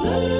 Lulu.